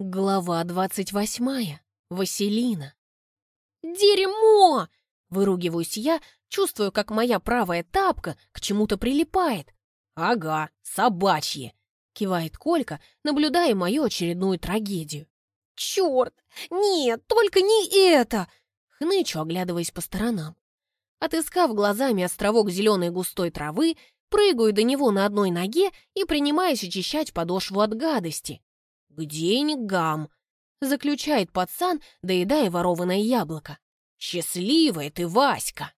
Глава двадцать восьмая. Василина. «Дерьмо!» — выругиваюсь я, чувствую, как моя правая тапка к чему-то прилипает. «Ага, собачье!» — кивает Колька, наблюдая мою очередную трагедию. «Черт! Нет, только не это!» — хнычу, оглядываясь по сторонам. Отыскав глазами островок зеленой густой травы, прыгаю до него на одной ноге и принимаюсь очищать подошву от гадости. «К деньгам!» — заключает пацан, доедая ворованное яблоко. «Счастливая ты, Васька!»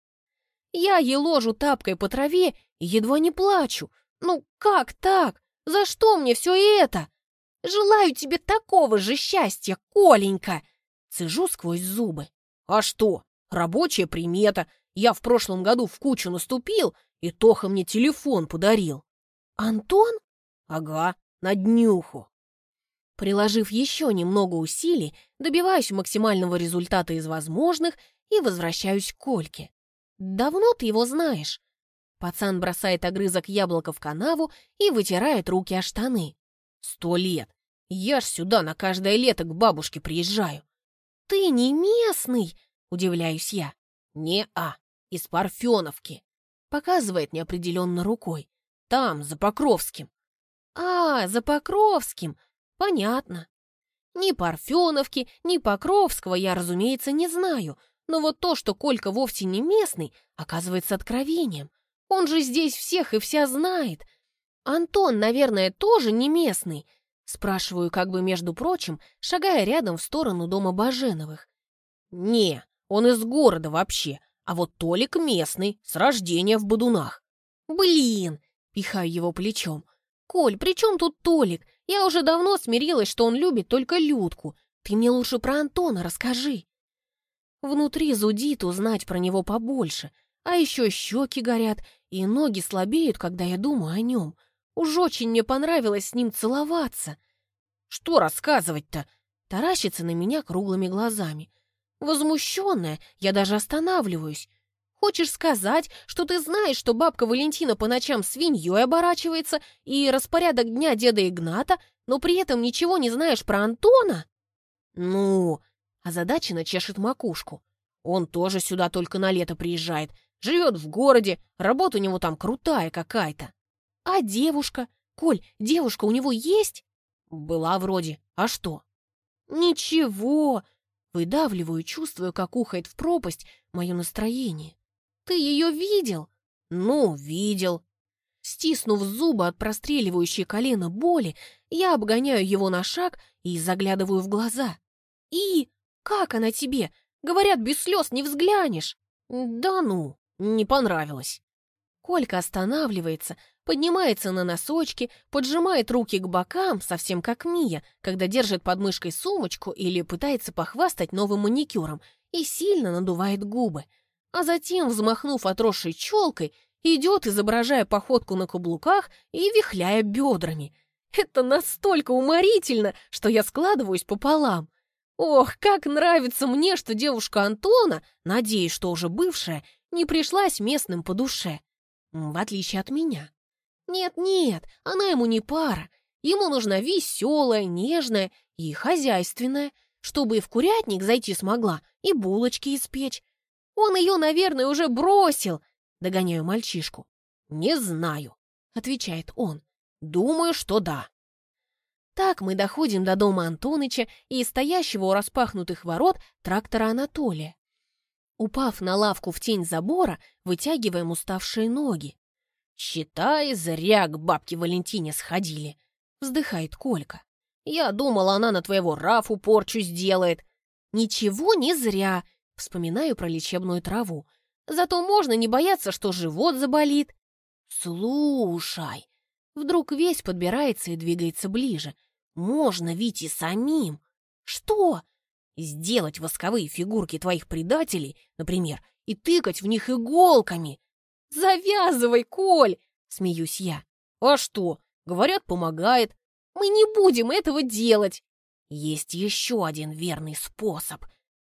Я еложу тапкой по траве и едва не плачу. «Ну как так? За что мне все это? Желаю тебе такого же счастья, Коленька!» Цежу сквозь зубы. «А что? Рабочая примета. Я в прошлом году в кучу наступил, и Тоха мне телефон подарил». «Антон?» «Ага, на днюху». Приложив еще немного усилий, добиваюсь максимального результата из возможных и возвращаюсь к Кольке. «Давно ты его знаешь?» Пацан бросает огрызок яблока в канаву и вытирает руки о штаны. «Сто лет! Я ж сюда на каждое лето к бабушке приезжаю!» «Ты не местный!» — удивляюсь я. «Не-а, из Парфеновки!» — показывает неопределенно рукой. «Там, за Покровским!» «А, за Покровским!» Понятно. Ни Парфеновки, ни Покровского я, разумеется, не знаю, но вот то, что Колька вовсе не местный, оказывается откровением. Он же здесь всех и вся знает. Антон, наверное, тоже не местный. Спрашиваю, как бы между прочим, шагая рядом в сторону дома Баженовых. Не, он из города вообще, а вот Толик местный, с рождения в Бодунах. Блин, пихаю его плечом. Коль, при чем тут Толик? Я уже давно смирилась, что он любит только Людку. Ты мне лучше про Антона расскажи. Внутри зудит узнать про него побольше, а еще щеки горят, и ноги слабеют, когда я думаю о нем. Уж очень мне понравилось с ним целоваться. Что рассказывать-то? Таращится на меня круглыми глазами. Возмущенная, я даже останавливаюсь. Хочешь сказать, что ты знаешь, что бабка Валентина по ночам свиньей оборачивается и распорядок дня деда Игната, но при этом ничего не знаешь про Антона? Ну, озадаченно чешет макушку. Он тоже сюда только на лето приезжает, живет в городе, работа у него там крутая какая-то. А девушка? Коль, девушка у него есть? Была вроде. А что? Ничего. Выдавливаю, чувствую, как ухает в пропасть мое настроение. Ты ее видел?» «Ну, видел». Стиснув зубы от простреливающей колено боли, я обгоняю его на шаг и заглядываю в глаза. «И? Как она тебе? Говорят, без слез не взглянешь». «Да ну, не понравилось». Колька останавливается, поднимается на носочки, поджимает руки к бокам, совсем как Мия, когда держит под мышкой сумочку или пытается похвастать новым маникюром, и сильно надувает губы – а затем, взмахнув отросшей челкой, идет, изображая походку на каблуках и вихляя бедрами. Это настолько уморительно, что я складываюсь пополам. Ох, как нравится мне, что девушка Антона, надеюсь, что уже бывшая, не пришлась местным по душе. В отличие от меня. Нет-нет, она ему не пара. Ему нужна веселая, нежная и хозяйственная, чтобы и в курятник зайти смогла, и булочки испечь, он ее, наверное, уже бросил. Догоняю мальчишку. Не знаю, отвечает он. Думаю, что да. Так мы доходим до дома Антоныча и стоящего у распахнутых ворот трактора Анатолия. Упав на лавку в тень забора, вытягиваем уставшие ноги. «Считай, зря к бабке Валентине сходили», — вздыхает Колька. «Я думала, она на твоего Рафу порчу сделает». «Ничего не зря», Вспоминаю про лечебную траву. Зато можно не бояться, что живот заболит. Слушай, вдруг весь подбирается и двигается ближе. Можно ведь и самим. Что? Сделать восковые фигурки твоих предателей, например, и тыкать в них иголками. Завязывай, Коль, смеюсь я. А что? Говорят, помогает. Мы не будем этого делать. Есть еще один верный способ,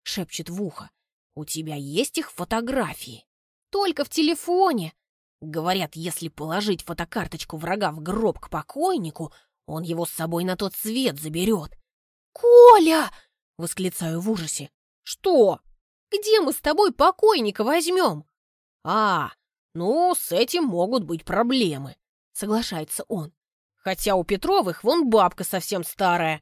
шепчет в ухо. «У тебя есть их фотографии?» «Только в телефоне!» Говорят, если положить фотокарточку врага в гроб к покойнику, он его с собой на тот свет заберет. «Коля!» — восклицаю в ужасе. «Что? Где мы с тобой покойника возьмем?» «А, ну, с этим могут быть проблемы», — соглашается он. «Хотя у Петровых вон бабка совсем старая».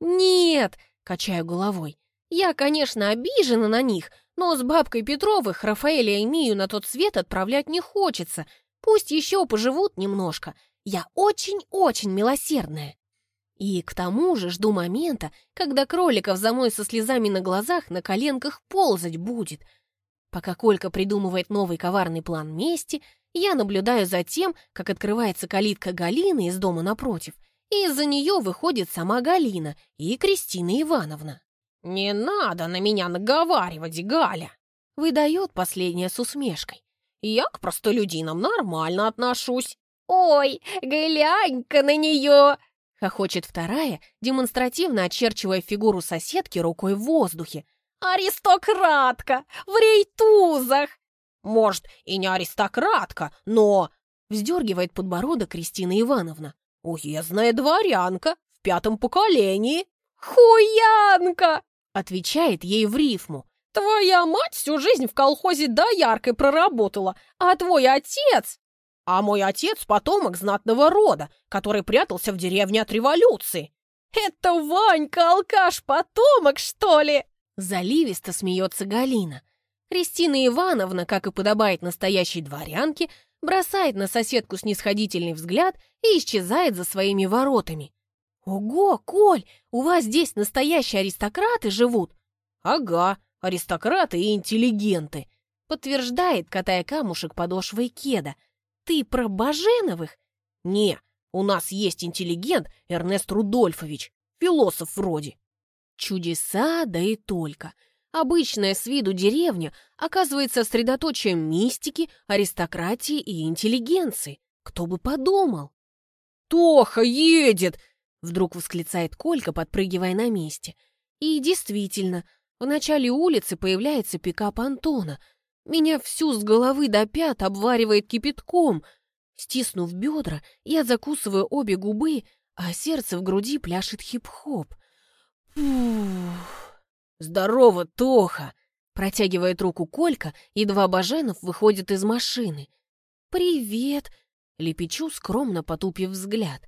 «Нет!» — качаю головой. «Я, конечно, обижена на них, но с бабкой Петровых Рафаэля и Мию на тот свет отправлять не хочется. Пусть еще поживут немножко. Я очень-очень милосердная. И к тому же жду момента, когда кроликов за мной со слезами на глазах на коленках ползать будет. Пока Колька придумывает новый коварный план мести, я наблюдаю за тем, как открывается калитка Галины из дома напротив, и из-за нее выходит сама Галина и Кристина Ивановна. «Не надо на меня наговаривать, Галя!» Выдает последняя с усмешкой. «Я к простолюдинам нормально отношусь». «Ой, глянь-ка на нее!» Хохочет вторая, демонстративно очерчивая фигуру соседки рукой в воздухе. «Аристократка! В рейтузах!» «Может, и не аристократка, но...» Вздергивает подбородок Кристина Ивановна. «Уездная дворянка в пятом поколении!» «Хуянка!» Отвечает ей в рифму. «Твоя мать всю жизнь в колхозе дояркой проработала, а твой отец...» «А мой отец — потомок знатного рода, который прятался в деревне от революции». «Это Ванька, алкаш-потомок, что ли?» Заливисто смеется Галина. Кристина Ивановна, как и подобает настоящей дворянке, бросает на соседку снисходительный взгляд и исчезает за своими воротами. «Ого, Коль, у вас здесь настоящие аристократы живут?» «Ага, аристократы и интеллигенты», подтверждает, катая камушек подошвой кеда. «Ты про Баженовых?» «Не, у нас есть интеллигент Эрнест Рудольфович, философ вроде». Чудеса, да и только. Обычная с виду деревня оказывается средоточием мистики, аристократии и интеллигенции. Кто бы подумал? «Тоха едет!» Вдруг восклицает Колька, подпрыгивая на месте. И действительно, в начале улицы появляется пикап Антона. Меня всю с головы до пят обваривает кипятком. Стиснув бедра, я закусываю обе губы, а сердце в груди пляшет хип-хоп. Фух. «Здорово, Тоха!» Протягивает руку Колька, и два Баженов выходят из машины. «Привет!» — лепечу, скромно потупив взгляд.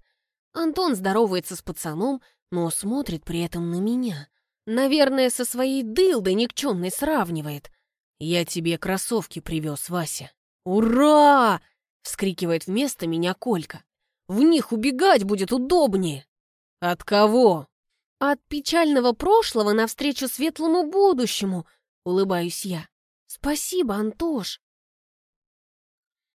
Антон здоровается с пацаном, но смотрит при этом на меня. Наверное, со своей дылдой никчемной сравнивает. «Я тебе кроссовки привез, Вася». «Ура!» — вскрикивает вместо меня Колька. «В них убегать будет удобнее». «От кого?» «От печального прошлого навстречу светлому будущему», — улыбаюсь я. «Спасибо, Антош».